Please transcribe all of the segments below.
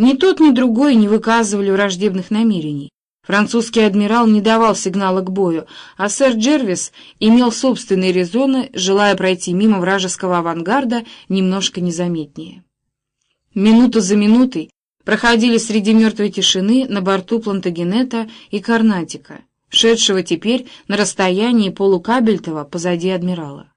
Ни тот, ни другой не выказывали враждебных намерений. Французский адмирал не давал сигнала к бою, а сэр Джервис имел собственные резоны, желая пройти мимо вражеского авангарда немножко незаметнее. Минута за минутой проходили среди мертвой тишины на борту Плантагенета и Карнатика, шедшего теперь на расстоянии полукабельтова позади адмирала.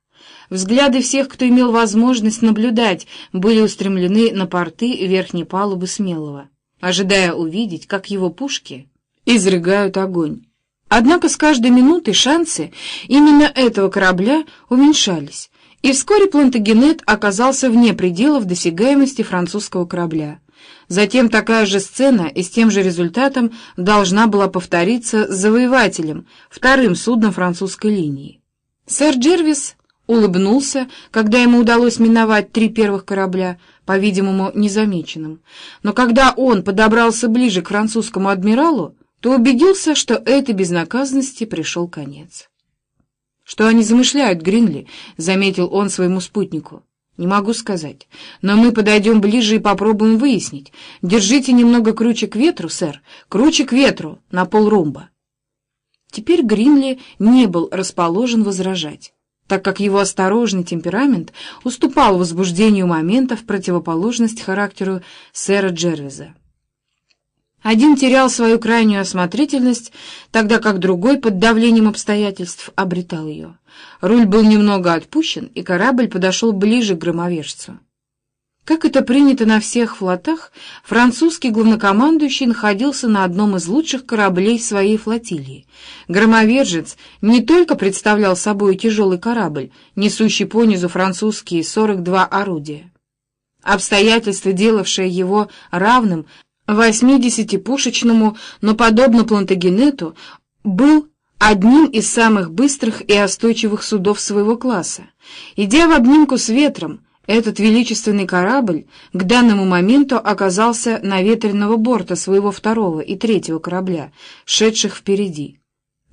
Взгляды всех, кто имел возможность наблюдать, были устремлены на порты верхней палубы Смелого, ожидая увидеть, как его пушки изрыгают огонь. Однако с каждой минутой шансы именно этого корабля уменьшались, и вскоре Плантагенет оказался вне пределов досягаемости французского корабля. Затем такая же сцена и с тем же результатом должна была повториться с завоевателем, вторым судном французской линии. Сэр Джервис улыбнулся, когда ему удалось миновать три первых корабля, по-видимому, незамеченным. Но когда он подобрался ближе к французскому адмиралу, то убедился, что этой безнаказанности пришел конец. «Что они замышляют, Гринли?» — заметил он своему спутнику. «Не могу сказать. Но мы подойдем ближе и попробуем выяснить. Держите немного круче к ветру, сэр. Круче к ветру, на полрумба». Теперь Гринли не был расположен возражать так как его осторожный темперамент уступал возбуждению момента в противоположность характеру сэра Джервиза. Один терял свою крайнюю осмотрительность, тогда как другой под давлением обстоятельств обретал ее. Руль был немного отпущен, и корабль подошел ближе к громовержцу. Как это принято на всех флотах, французский главнокомандующий находился на одном из лучших кораблей своей флотилии. Громовержец не только представлял собой тяжелый корабль, несущий понизу французские 42 орудия. Обстоятельства, делавшие его равным 80-пушечному, но, подобно Плантагенету, был одним из самых быстрых и остойчивых судов своего класса. Идя в обнимку с ветром, этот величественный корабль к данному моменту оказался на ветреного борта своего второго и третьего корабля, шедших впереди,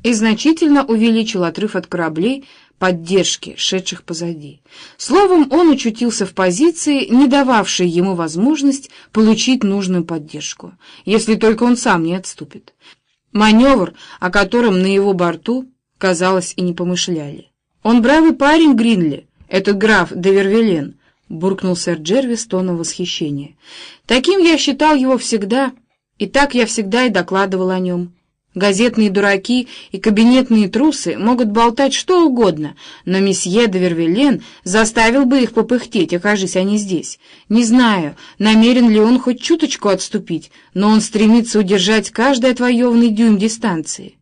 и значительно увеличил отрыв от кораблей поддержки, шедших позади. Словом, он очутился в позиции, не дававшей ему возможность получить нужную поддержку, если только он сам не отступит. Маневр, о котором на его борту, казалось, и не помышляли. «Он бравый парень, Гринли, этот граф де Вервелен», — буркнул сэр Джервис тоном восхищения. «Таким я считал его всегда, и так я всегда и докладывал о нем. Газетные дураки и кабинетные трусы могут болтать что угодно, но месье де Вервелен заставил бы их попыхтеть, окажись они здесь. Не знаю, намерен ли он хоть чуточку отступить, но он стремится удержать каждый отвоеванный дюйм дистанции».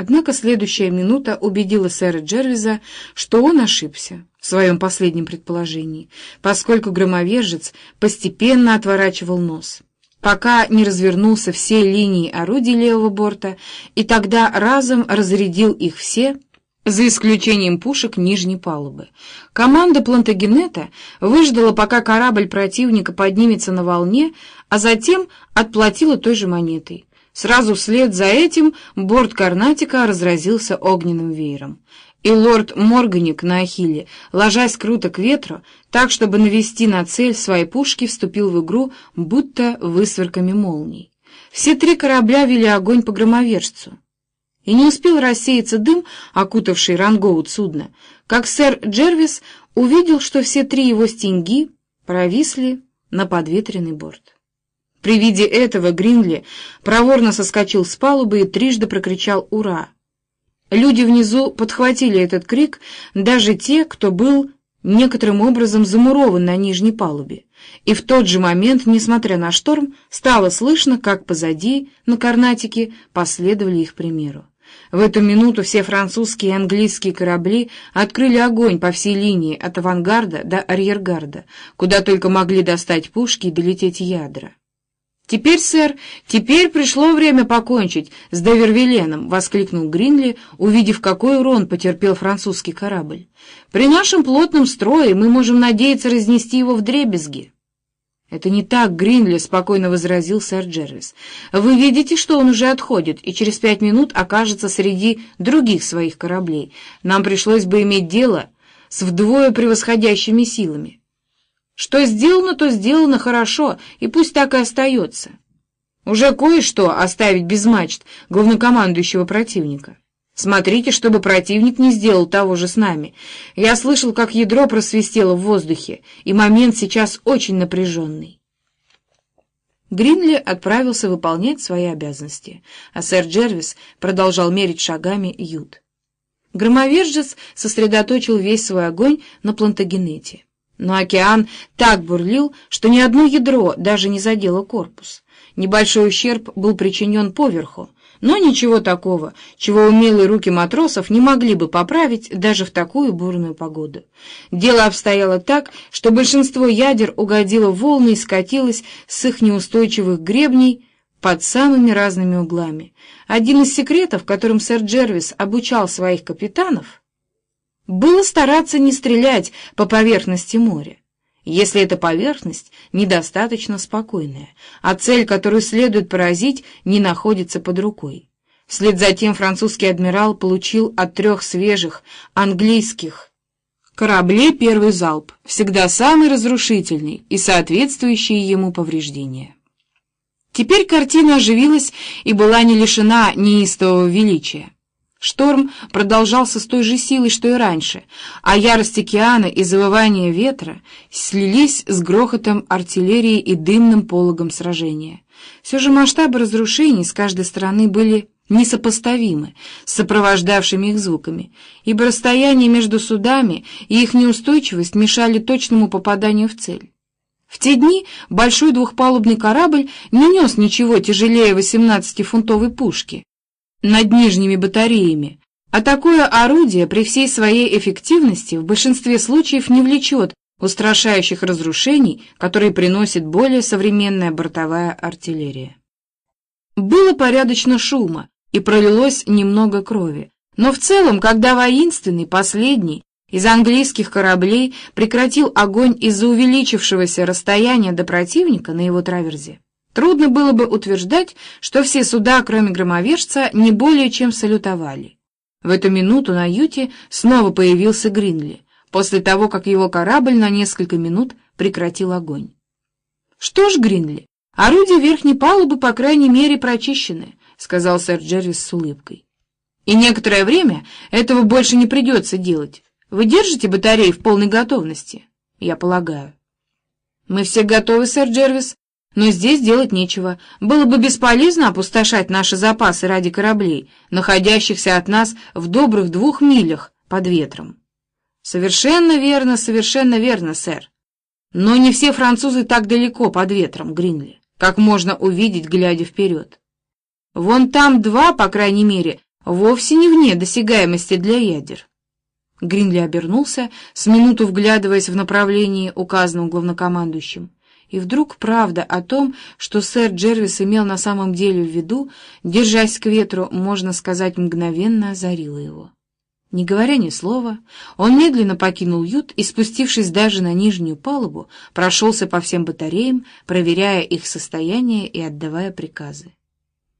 Однако следующая минута убедила сэра Джервиза, что он ошибся в своем последнем предположении, поскольку громовержец постепенно отворачивал нос, пока не развернулся все линии орудий левого борта, и тогда разом разрядил их все, за исключением пушек нижней палубы. Команда Плантагенета выждала, пока корабль противника поднимется на волне, а затем отплатила той же монетой. Сразу вслед за этим борт Карнатика разразился огненным веером и лорд Морганик на Ахилле, ложась круто к ветру, так, чтобы навести на цель свои пушки, вступил в игру, будто высверками молний. Все три корабля вели огонь по громовержцу. И не успел рассеяться дым, окутавший рангоут судна, как сэр Джервис увидел, что все три его стенги провисли на подветренный борт. При виде этого Гринли проворно соскочил с палубы и трижды прокричал «Ура!». Люди внизу подхватили этот крик, даже те, кто был некоторым образом замурован на нижней палубе. И в тот же момент, несмотря на шторм, стало слышно, как позади, на Карнатике, последовали их примеру. В эту минуту все французские и английские корабли открыли огонь по всей линии от авангарда до арьергарда, куда только могли достать пушки и долететь ядра. «Теперь, сэр, теперь пришло время покончить с Довервиленом!» — воскликнул Гринли, увидев, какой урон потерпел французский корабль. «При нашем плотном строе мы можем надеяться разнести его в дребезги». «Это не так, Гринли», — спокойно возразил сэр Джервис. «Вы видите, что он уже отходит, и через пять минут окажется среди других своих кораблей. Нам пришлось бы иметь дело с вдвое превосходящими силами». Что сделано, то сделано хорошо, и пусть так и остается. Уже кое-что оставить без мачт главнокомандующего противника. Смотрите, чтобы противник не сделал того же с нами. Я слышал, как ядро просвистело в воздухе, и момент сейчас очень напряженный. Гринли отправился выполнять свои обязанности, а сэр Джервис продолжал мерить шагами ют. Громовержец сосредоточил весь свой огонь на плантагенете. Но океан так бурлил, что ни одно ядро даже не задело корпус. Небольшой ущерб был причинен поверху, но ничего такого, чего умелые руки матросов не могли бы поправить даже в такую бурную погоду. Дело обстояло так, что большинство ядер угодило в волны и скатилось с их неустойчивых гребней под самыми разными углами. Один из секретов, которым сэр Джервис обучал своих капитанов, было стараться не стрелять по поверхности моря если эта поверхность недостаточно спокойная, а цель, которую следует поразить, не находится под рукой. Вслед за тем французский адмирал получил от трех свежих английских кораблей первый залп, всегда самый разрушительный и соответствующие ему повреждения. Теперь картина оживилась и была не лишена неистового величия. Шторм продолжался с той же силой, что и раньше, а ярость океана и завывание ветра слились с грохотом артиллерии и дымным пологом сражения. Все же масштабы разрушений с каждой стороны были несопоставимы с сопровождавшими их звуками, ибо расстояние между судами и их неустойчивость мешали точному попаданию в цель. В те дни большой двухпалубный корабль не нес ничего тяжелее 18-фунтовой пушки, над нижними батареями, а такое орудие при всей своей эффективности в большинстве случаев не влечет устрашающих разрушений, которые приносит более современная бортовая артиллерия. Было порядочно шума, и пролилось немного крови, но в целом, когда воинственный, последний, из английских кораблей прекратил огонь из-за увеличившегося расстояния до противника на его траверзе, Трудно было бы утверждать, что все суда, кроме громовержца, не более чем салютовали. В эту минуту на юте снова появился Гринли, после того, как его корабль на несколько минут прекратил огонь. «Что ж, Гринли, орудия верхней палубы, по крайней мере, прочищены», — сказал сэр Джервис с улыбкой. «И некоторое время этого больше не придется делать. Вы держите батареи в полной готовности?» «Я полагаю». «Мы все готовы, сэр Джервис», но здесь делать нечего. Было бы бесполезно опустошать наши запасы ради кораблей, находящихся от нас в добрых двух милях под ветром. Совершенно верно, совершенно верно, сэр. Но не все французы так далеко под ветром, Гринли, как можно увидеть, глядя вперед. Вон там два, по крайней мере, вовсе не вне досягаемости для ядер. Гринли обернулся, с минуту вглядываясь в направлении, указанном главнокомандующим. И вдруг правда о том, что сэр Джервис имел на самом деле в виду, держась к ветру, можно сказать, мгновенно озарила его. Не говоря ни слова, он медленно покинул ют и, спустившись даже на нижнюю палубу, прошелся по всем батареям, проверяя их состояние и отдавая приказы.